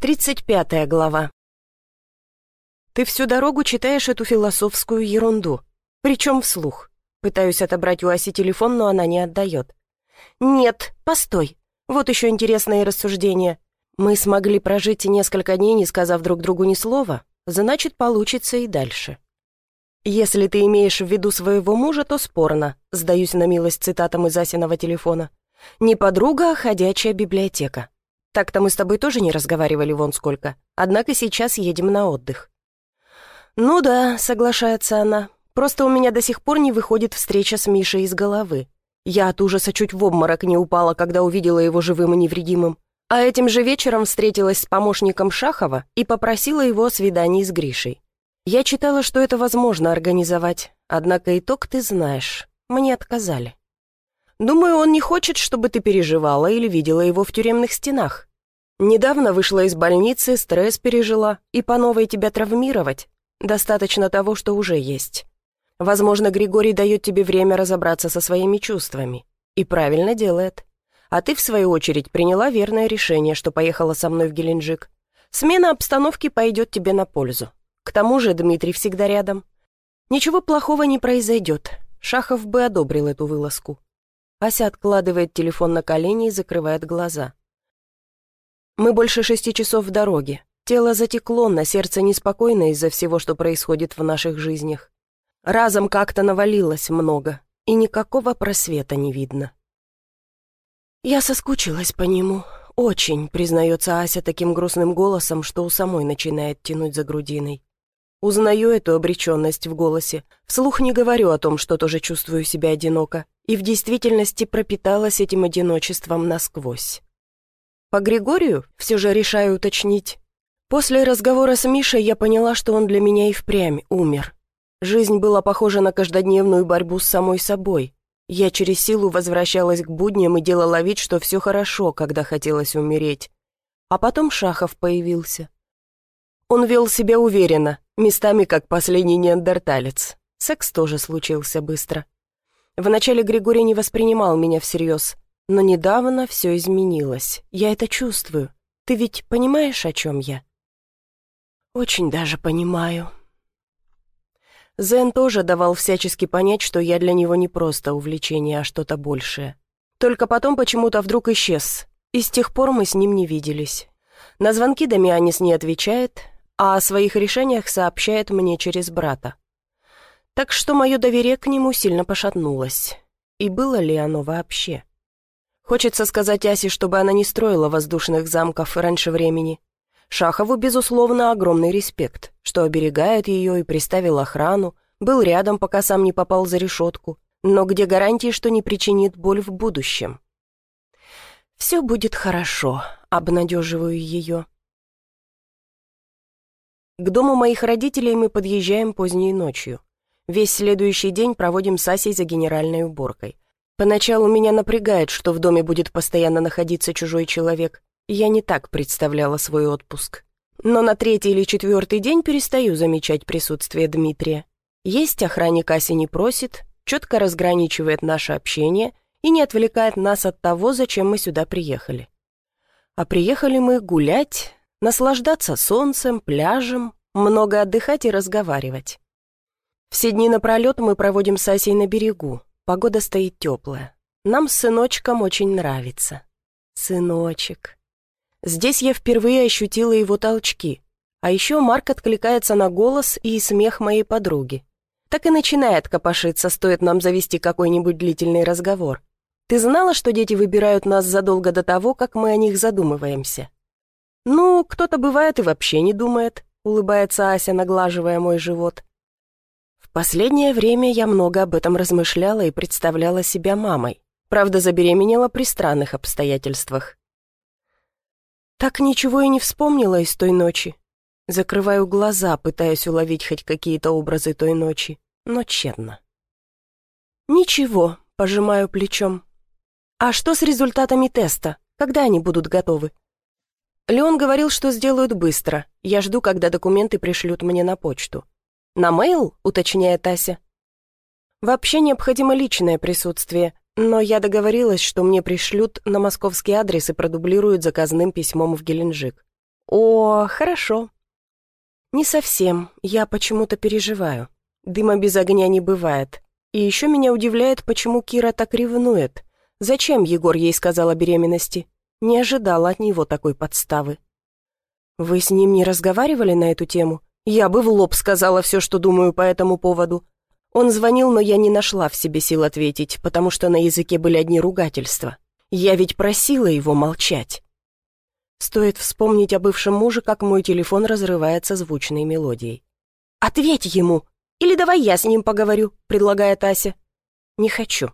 35 глава. Ты всю дорогу читаешь эту философскую ерунду, причем вслух. Пытаюсь отобрать у Аси телефон, но она не отдает. Нет, постой. Вот еще интересное рассуждение. Мы смогли прожить несколько дней, не сказав друг другу ни слова, значит, получится и дальше. Если ты имеешь в виду своего мужа, то спорно, сдаюсь на милость цитатам из Асиного телефона. Не подруга, а ходячая библиотека. Так-то мы с тобой тоже не разговаривали вон сколько. Однако сейчас едем на отдых». «Ну да», — соглашается она. «Просто у меня до сих пор не выходит встреча с Мишей из головы. Я от ужаса чуть в обморок не упала, когда увидела его живым и невредимым. А этим же вечером встретилась с помощником Шахова и попросила его о свидании с Гришей. Я читала, что это возможно организовать, однако итог ты знаешь. Мне отказали. Думаю, он не хочет, чтобы ты переживала или видела его в тюремных стенах. Недавно вышла из больницы, стресс пережила, и по новой тебя травмировать. Достаточно того, что уже есть. Возможно, Григорий дает тебе время разобраться со своими чувствами. И правильно делает. А ты, в свою очередь, приняла верное решение, что поехала со мной в Геленджик. Смена обстановки пойдет тебе на пользу. К тому же Дмитрий всегда рядом. Ничего плохого не произойдет. Шахов бы одобрил эту вылазку. Ася откладывает телефон на колени и закрывает глаза. Мы больше шести часов в дороге. Тело затекло, на сердце неспокойно из-за всего, что происходит в наших жизнях. Разом как-то навалилось много, и никакого просвета не видно. Я соскучилась по нему. Очень, признается Ася таким грустным голосом, что у самой начинает тянуть за грудиной. Узнаю эту обреченность в голосе. Вслух не говорю о том, что тоже чувствую себя одиноко, и в действительности пропиталась этим одиночеством насквозь. По Григорию все же решаю уточнить. После разговора с Мишей я поняла, что он для меня и впрямь умер. Жизнь была похожа на каждодневную борьбу с самой собой. Я через силу возвращалась к будням и делала вид, что все хорошо, когда хотелось умереть. А потом Шахов появился. Он вел себя уверенно, местами как последний неандерталец. Секс тоже случился быстро. Вначале Григорий не воспринимал меня всерьез, но недавно все изменилось. Я это чувствую. Ты ведь понимаешь, о чем я? Очень даже понимаю. Зен тоже давал всячески понять, что я для него не просто увлечение, а что-то большее. Только потом почему-то вдруг исчез, и с тех пор мы с ним не виделись. На звонки Дамианис не отвечает, а о своих решениях сообщает мне через брата. Так что мое доверие к нему сильно пошатнулось. И было ли оно вообще? Хочется сказать Асе, чтобы она не строила воздушных замков раньше времени. Шахову, безусловно, огромный респект, что оберегает ее и приставил охрану, был рядом, пока сам не попал за решетку, но где гарантии, что не причинит боль в будущем? «Все будет хорошо», — обнадеживаю ее. К дому моих родителей мы подъезжаем поздней ночью. Весь следующий день проводим с Асей за генеральной уборкой. Поначалу меня напрягает, что в доме будет постоянно находиться чужой человек. Я не так представляла свой отпуск. Но на третий или четвертый день перестаю замечать присутствие Дмитрия. Есть охранник Аси не просит, четко разграничивает наше общение и не отвлекает нас от того, зачем мы сюда приехали. А приехали мы гулять, наслаждаться солнцем, пляжем, много отдыхать и разговаривать. Все дни напролет мы проводим с Асей на берегу, Погода стоит теплая. Нам с сыночком очень нравится. Сыночек. Здесь я впервые ощутила его толчки. А еще Марк откликается на голос и смех моей подруги. Так и начинает копошиться, стоит нам завести какой-нибудь длительный разговор. Ты знала, что дети выбирают нас задолго до того, как мы о них задумываемся? Ну, кто-то бывает и вообще не думает, улыбается Ася, наглаживая мой живот. Последнее время я много об этом размышляла и представляла себя мамой. Правда, забеременела при странных обстоятельствах. Так ничего и не вспомнила из той ночи. Закрываю глаза, пытаясь уловить хоть какие-то образы той ночи, но тщетно. «Ничего», — пожимаю плечом. «А что с результатами теста? Когда они будут готовы?» Леон говорил, что сделают быстро. Я жду, когда документы пришлют мне на почту. «На мейл?» — уточняет Ася. «Вообще необходимо личное присутствие, но я договорилась, что мне пришлют на московский адрес и продублируют заказным письмом в Геленджик. «О, хорошо». «Не совсем. Я почему-то переживаю. Дыма без огня не бывает. И еще меня удивляет, почему Кира так ревнует. Зачем Егор ей сказал о беременности? Не ожидала от него такой подставы». «Вы с ним не разговаривали на эту тему? Я бы в лоб сказала все, что думаю по этому поводу. Он звонил, но я не нашла в себе сил ответить, потому что на языке были одни ругательства. Я ведь просила его молчать». Стоит вспомнить о бывшем муже, как мой телефон разрывается звучной мелодией. «Ответь ему! Или давай я с ним поговорю», — предлагает Ася. «Не хочу».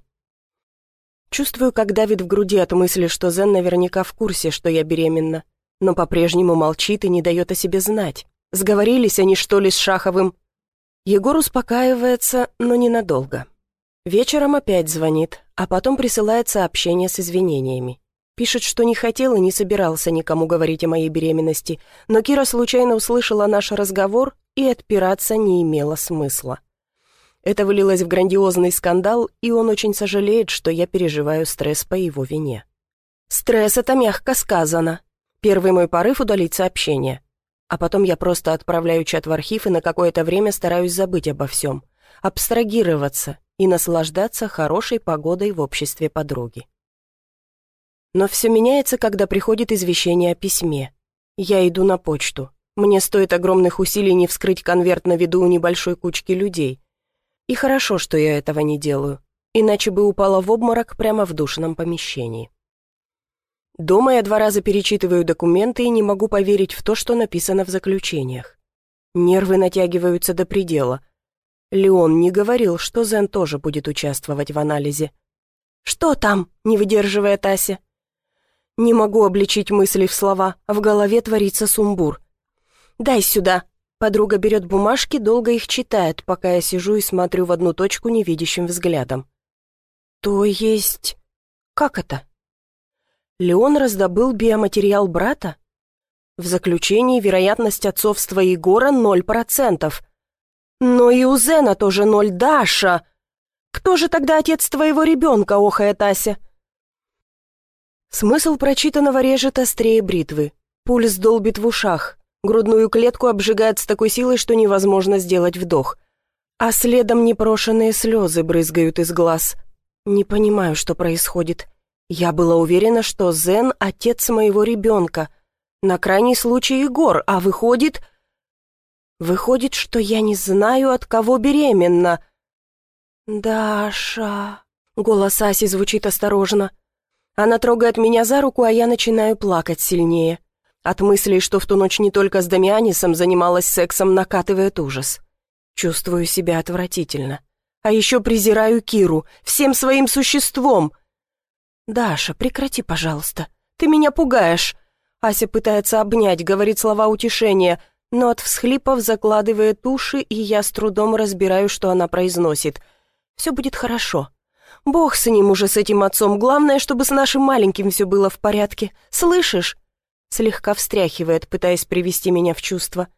Чувствую, как давит в груди от мысли, что Зен наверняка в курсе, что я беременна но по-прежнему молчит и не дает о себе знать. Сговорились они, что ли, с Шаховым? Егор успокаивается, но ненадолго. Вечером опять звонит, а потом присылает сообщение с извинениями. Пишет, что не хотел и не собирался никому говорить о моей беременности, но Кира случайно услышала наш разговор и отпираться не имело смысла. Это вылилось в грандиозный скандал, и он очень сожалеет, что я переживаю стресс по его вине. Стресс — это мягко сказано. Первый мой порыв — удалить сообщение. А потом я просто отправляю чат в архив и на какое-то время стараюсь забыть обо всем, абстрагироваться и наслаждаться хорошей погодой в обществе подруги. Но все меняется, когда приходит извещение о письме. Я иду на почту. Мне стоит огромных усилий не вскрыть конверт на виду у небольшой кучки людей. И хорошо, что я этого не делаю, иначе бы упала в обморок прямо в душном помещении. Дома я два раза перечитываю документы и не могу поверить в то, что написано в заключениях. Нервы натягиваются до предела. Леон не говорил, что Зен тоже будет участвовать в анализе. «Что там?» — не выдерживая Ася. Не могу обличить мысли в слова, в голове творится сумбур. «Дай сюда!» Подруга берет бумажки, долго их читает, пока я сижу и смотрю в одну точку невидящим взглядом. «То есть... как это?» Леон раздобыл биоматериал брата? В заключении вероятность отцовства Егора ноль процентов. Но и у Зена тоже ноль, Даша. Кто же тогда отец твоего ребенка, охая Тася? Смысл прочитанного режет острее бритвы. Пульс долбит в ушах. Грудную клетку обжигает с такой силой, что невозможно сделать вдох. А следом непрошенные слезы брызгают из глаз. Не понимаю, что происходит. Я была уверена, что Зен — отец моего ребенка. На крайний случай Егор, а выходит... Выходит, что я не знаю, от кого беременна. «Даша...» — голос Аси звучит осторожно. Она трогает меня за руку, а я начинаю плакать сильнее. От мыслей, что в ту ночь не только с Дамианисом занималась сексом, накатывает ужас. Чувствую себя отвратительно. А еще презираю Киру, всем своим существом — «Даша, прекрати, пожалуйста. Ты меня пугаешь». Ася пытается обнять, говорит слова утешения, но от всхлипов закладывает уши, и я с трудом разбираю, что она произносит. «Все будет хорошо. Бог с ним уже, с этим отцом. Главное, чтобы с нашим маленьким все было в порядке. Слышишь?» Слегка встряхивает, пытаясь привести меня в чувство.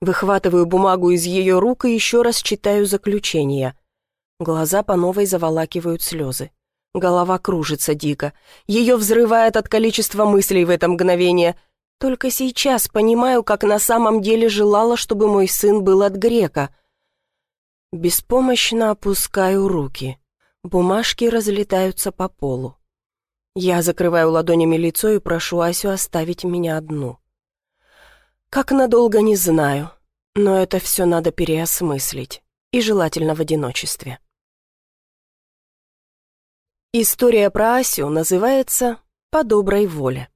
Выхватываю бумагу из ее рук и еще раз читаю заключение. Глаза по новой заволакивают слезы. Голова кружится дико. Ее взрывает от количества мыслей в это мгновение. Только сейчас понимаю, как на самом деле желала, чтобы мой сын был от грека. Беспомощно опускаю руки. Бумажки разлетаются по полу. Я закрываю ладонями лицо и прошу Асю оставить меня одну. Как надолго, не знаю, но это все надо переосмыслить, и желательно в одиночестве. История про Асю называется «По доброй воле».